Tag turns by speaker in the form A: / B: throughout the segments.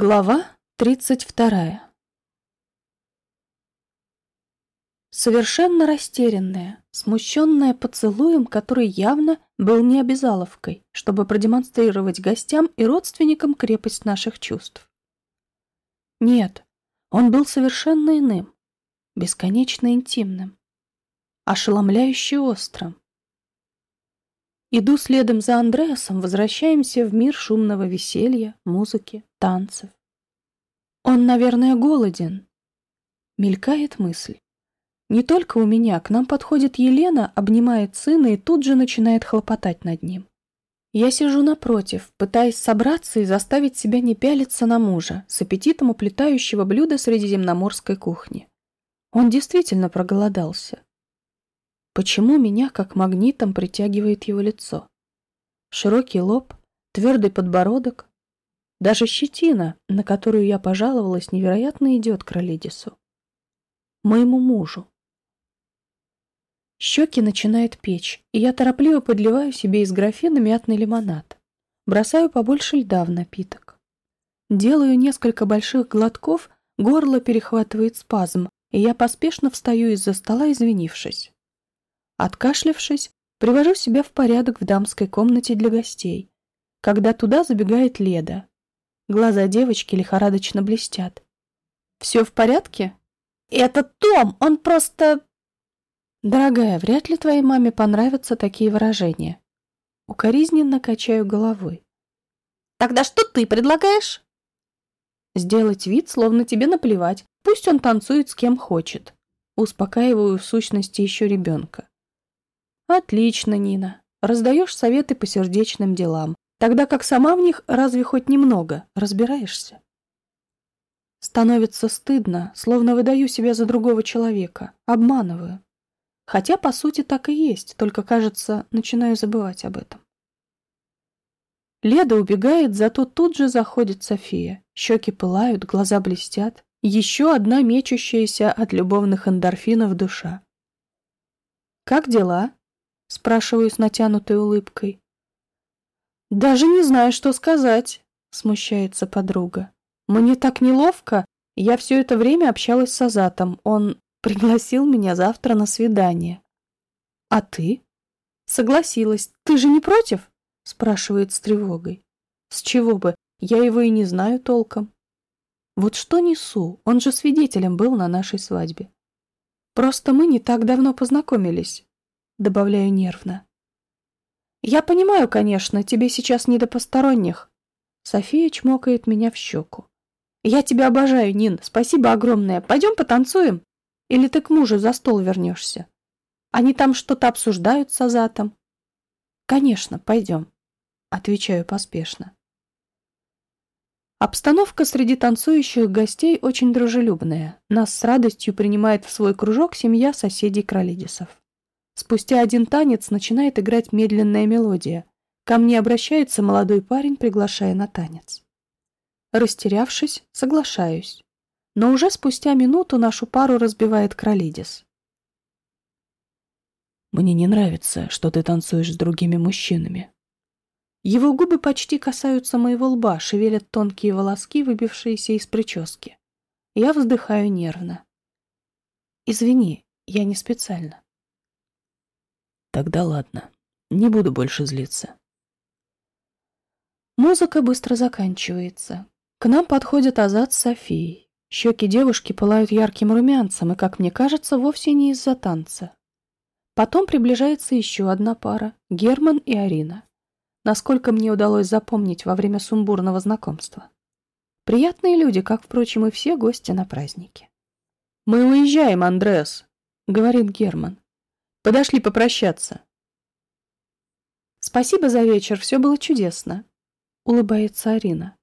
A: Глава тридцать вторая Совершенно растерянная, смущенная поцелуем, который явно был не обязаловкой, чтобы продемонстрировать гостям и родственникам крепость наших чувств. Нет, он был совершенно иным, бесконечно интимным, ошеломляюще острым. Иду следом за Андреасом, возвращаемся в мир шумного веселья, музыки, танцев. Он, наверное, голоден. Мелькает мысль. Не только у меня, к нам подходит Елена, обнимает сына и тут же начинает хлопотать над ним. Я сижу напротив, пытаясь собраться и заставить себя не пялиться на мужа, с аппетитом уплетающего блюда средиземноморской кухни. Он действительно проголодался. Почему меня как магнитом притягивает его лицо? Широкий лоб, твердый подбородок, даже щетина, на которую я пожаловалась, невероятно идет к Ролидису. Моему мужу. Щеки начинает печь, и я торопливо подливаю себе из графина мятный лимонад. Бросаю побольше льда в напиток. Делаю несколько больших глотков, горло перехватывает спазм, и я поспешно встаю из-за стола, извинившись. Откашлявшись, привожу себя в порядок в дамской комнате для гостей, когда туда забегает Леда. Глаза девочки лихорадочно блестят. «Все в порядке?» «Это Том, он просто...» «Дорогая, вряд ли твоей маме понравятся такие выражения». Укоризненно качаю головой. «Тогда что ты предлагаешь?» «Сделать вид, словно тебе наплевать. Пусть он танцует с кем хочет». Успокаиваю в сущности еще ребенка. Отлично, Нина. Раздаешь советы по сердечным делам, тогда как сама в них разве хоть немного разбираешься? Становится стыдно, словно выдаю себя за другого человека, обманываю. Хотя, по сути, так и есть, только, кажется, начинаю забывать об этом. Леда убегает, зато тут же заходит София. Щеки пылают, глаза блестят. Еще одна мечущаяся от любовных эндорфинов душа. «Как дела?» — спрашиваю с натянутой улыбкой. «Даже не знаю, что сказать», — смущается подруга. «Мне так неловко. Я все это время общалась с Азатом. Он пригласил меня завтра на свидание». «А ты?» «Согласилась. Ты же не против?» — спрашивает с тревогой. «С чего бы? Я его и не знаю толком». «Вот что несу? Он же свидетелем был на нашей свадьбе. Просто мы не так давно познакомились добавляю нервно. Я понимаю, конечно, тебе сейчас не до посторонних. София чмокает меня в щеку. Я тебя обожаю, Нин, спасибо огромное. Пойдем потанцуем? Или ты к мужу за стол вернешься? Они там что-то обсуждают с Азатом? Конечно, пойдем, отвечаю поспешно. Обстановка среди танцующих гостей очень дружелюбная. Нас с радостью принимает в свой кружок семья соседей Кролидисов. Спустя один танец начинает играть медленная мелодия. Ко мне обращается молодой парень, приглашая на танец. Растерявшись, соглашаюсь. Но уже спустя минуту нашу пару разбивает Кролидис.
B: «Мне не нравится, что ты танцуешь с другими мужчинами».
A: Его губы почти касаются моего лба, шевелят тонкие волоски, выбившиеся из прически. Я вздыхаю нервно. «Извини, я не специально».
B: Тогда ладно, не буду больше злиться.
A: Музыка быстро заканчивается. К нам подходит Азат с Софией. Щеки девушки пылают ярким румянцем, и, как мне кажется, вовсе не из-за танца. Потом приближается еще одна пара — Герман и Арина. Насколько мне удалось запомнить во время сумбурного знакомства. Приятные люди, как, впрочем, и все гости на празднике.
C: «Мы уезжаем, Андреас», — говорит Герман. Подошли попрощаться.
A: Спасибо за вечер, все было чудесно. Улыбается Арина.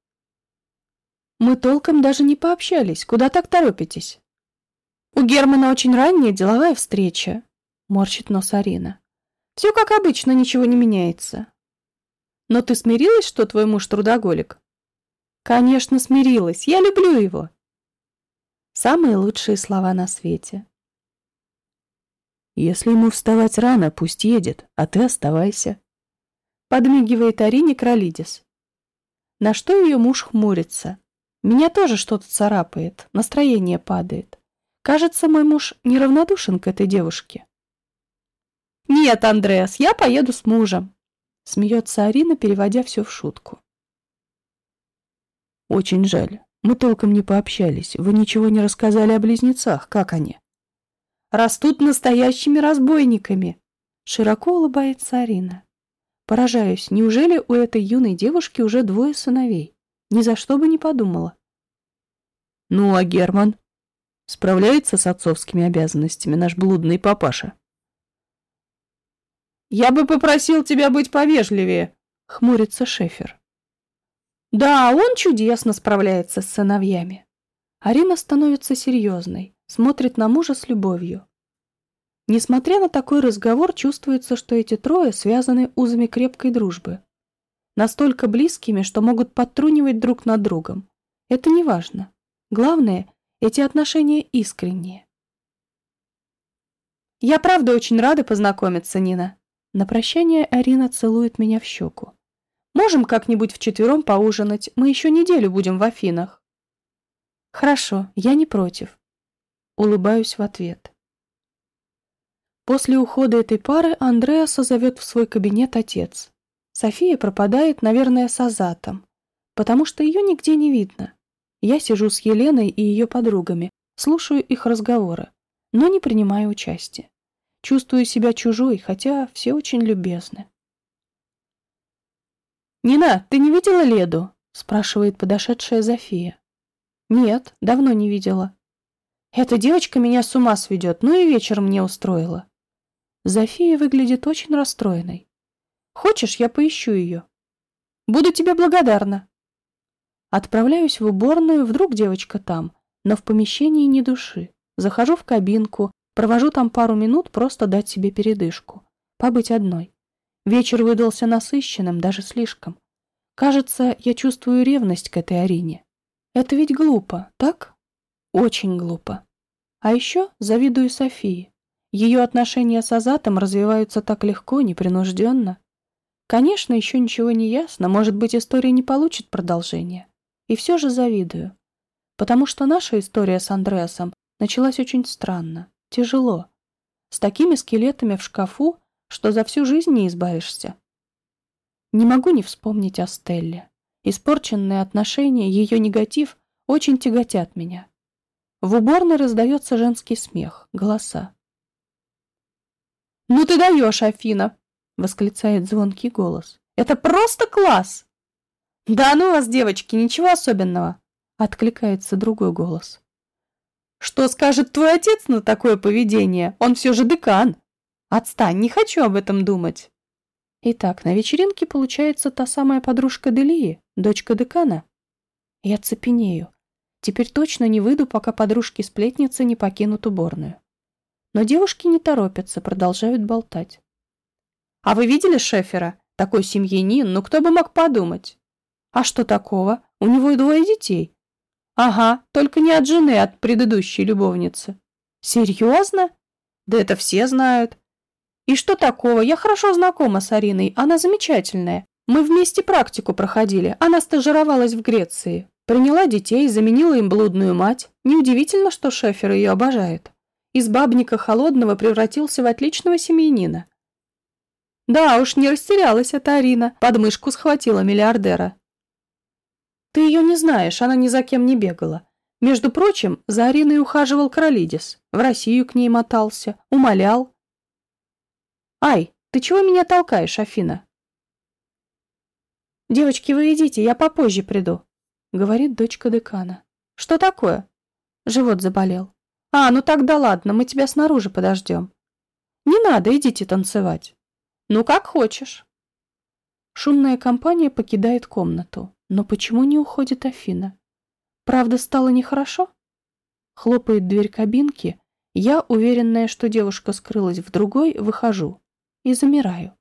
A: Мы толком даже не пообщались. Куда так торопитесь? У Германа очень ранняя деловая встреча. Морщит нос Арина. Все как обычно, ничего не меняется. Но ты смирилась, что твой муж трудоголик? Конечно, смирилась. Я люблю его. Самые лучшие слова на свете.
B: Если ему вставать рано, пусть едет, а ты оставайся.
A: Подмигивает Арине Кролидис. На что ее муж хмурится. Меня тоже что-то царапает, настроение падает. Кажется, мой муж неравнодушен к этой девушке. «Нет, Андреас, я поеду с мужем», — смеется Арина, переводя все в шутку.
B: «Очень жаль. Мы толком не пообщались. Вы ничего не рассказали о близнецах. Как они?»
A: «Растут настоящими разбойниками», — широко улыбается Арина. Поражаюсь, неужели у этой юной девушки уже двое сыновей? Ни за что бы не подумала.
B: «Ну, а Герман?» Справляется с отцовскими обязанностями наш блудный папаша?»
C: «Я бы попросил тебя быть повежливее», — хмурится Шефер.
A: «Да, он чудесно справляется с сыновьями». Арина становится серьезной, смотрит на мужа с любовью. Несмотря на такой разговор, чувствуется, что эти трое связаны узами крепкой дружбы. Настолько близкими, что могут подтрунивать друг над другом. Это не важно. Главное, эти отношения искренние. «Я правда очень рада познакомиться, Нина», на прощание Арина целует меня в щеку. «Можем как-нибудь вчетвером поужинать? Мы еще неделю будем в Афинах». «Хорошо, я не против». Улыбаюсь в ответ. После ухода этой пары Андреаса зовет в свой кабинет отец. София пропадает, наверное, с Азатом, потому что ее нигде не видно. Я сижу с Еленой и ее подругами, слушаю их разговоры, но не принимаю участия. Чувствую себя чужой, хотя все очень любезны. «Нина, ты не видела Леду?» — спрашивает подошедшая Зофия. «Нет, давно не видела». «Эта девочка меня с ума сведет, ну и вечер мне устроила». Зофия выглядит очень расстроенной. «Хочешь, я поищу ее?» «Буду тебе благодарна». Отправляюсь в уборную, вдруг девочка там, но в помещении ни души. Захожу в кабинку, Провожу там пару минут, просто дать себе передышку. Побыть одной. Вечер выдался насыщенным, даже слишком. Кажется, я чувствую ревность к этой Арине. Это ведь глупо, так? Очень глупо. А еще завидую Софии. Ее отношения с Азатом развиваются так легко, непринужденно. Конечно, еще ничего не ясно, может быть, история не получит продолжения. И все же завидую. Потому что наша история с Андреасом началась очень странно. Тяжело. С такими скелетами в шкафу, что за всю жизнь не избавишься. Не могу не вспомнить о Стелле. Испорченные отношения, ее негатив очень тяготят меня. В уборной раздается женский смех, голоса. «Ну ты даешь, Афина!» — восклицает звонкий голос. «Это просто класс!» «Да ну вас, девочки, ничего особенного!» — откликается другой голос. Что скажет твой отец на такое поведение? Он все же декан. Отстань, не хочу об этом думать. Итак, на вечеринке получается та самая подружка Делии, дочка декана. Я цепенею. Теперь точно не выйду, пока подружки-сплетницы не покинут уборную. Но девушки не торопятся, продолжают болтать. «А вы видели Шефера? Такой семьянин, ну кто бы мог подумать?» «А что такого? У него и двое детей. Ага, только не от жены, а от предыдущей любовницы. Серьезно? Да это все знают. И что такого? Я хорошо знакома с Ариной, она замечательная. Мы вместе практику проходили, она стажировалась в Греции. Приняла детей, заменила им блудную мать. Неудивительно, что Шефер ее обожает. Из бабника холодного превратился в отличного семьянина. Да уж, не растерялась эта Арина, подмышку схватила миллиардера. Ты ее не знаешь, она ни за кем не бегала. Между прочим, за Ариной ухаживал Кролидис, в Россию к ней мотался, умолял. Ай, ты чего меня толкаешь, Афина? Девочки, вы идите, я попозже приду, говорит дочка декана. Что такое? Живот заболел. А, ну тогда ладно, мы тебя снаружи подождем. Не надо, идите танцевать. Ну, как хочешь. Шумная компания покидает комнату. Но почему не уходит Афина? Правда, стало нехорошо? Хлопает дверь кабинки. Я, уверенная, что девушка скрылась в другой, выхожу. И замираю.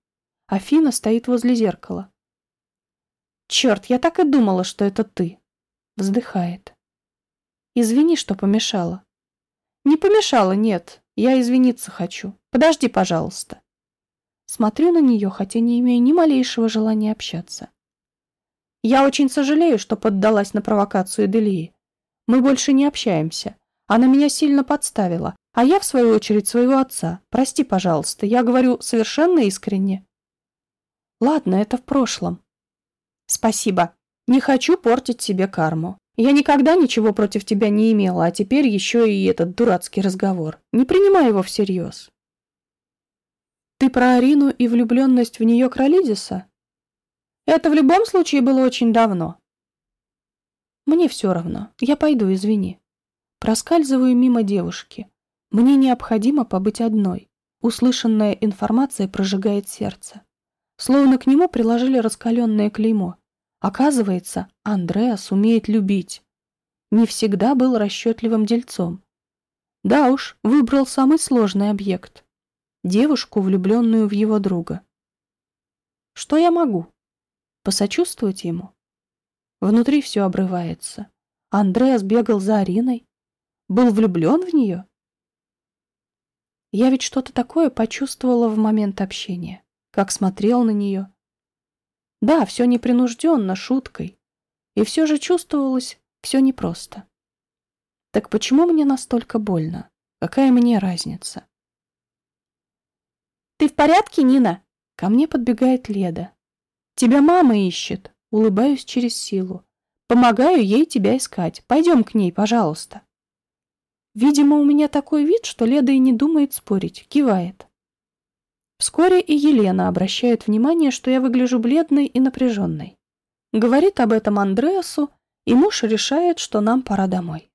A: Афина стоит возле зеркала. «Черт, я так и думала, что это ты!» Вздыхает. «Извини, что помешала». «Не помешала, нет. Я извиниться хочу. Подожди, пожалуйста». Смотрю на нее, хотя не имею ни малейшего желания общаться. Я очень сожалею, что поддалась на провокацию Делии. Мы больше не общаемся. Она меня сильно подставила, а я, в свою очередь, своего отца. Прости, пожалуйста, я говорю совершенно искренне. Ладно, это в прошлом. Спасибо. Не хочу портить себе карму. Я никогда ничего против тебя не имела, а теперь еще и этот дурацкий разговор. Не принимай его всерьез. Ты про Арину и влюбленность в нее Кролидиса? Это в любом случае было очень давно. Мне все равно. Я пойду, извини. Проскальзываю мимо девушки. Мне необходимо побыть одной. Услышанная информация прожигает сердце. Словно к нему приложили раскаленное клеймо. Оказывается, Андреас умеет любить. Не всегда был расчетливым дельцом. Да уж, выбрал самый сложный объект. Девушку, влюбленную в его друга. Что я могу? Посочувствовать ему? Внутри все обрывается. Андреас бегал за Ариной. Был влюблен в нее? Я ведь что-то такое почувствовала в момент общения. Как смотрел на нее. Да, все непринужденно, шуткой. И все же чувствовалось все непросто. Так почему мне настолько больно? Какая мне разница? «Ты в порядке, Нина?» Ко мне подбегает Леда. «Тебя мама ищет!» Улыбаюсь через силу. «Помогаю ей тебя искать. Пойдем к ней, пожалуйста». Видимо, у меня такой вид, что Леда и не думает спорить, кивает. Вскоре и Елена обращает внимание, что я выгляжу бледной и напряженной. Говорит об этом Андреасу, и муж решает, что нам пора домой.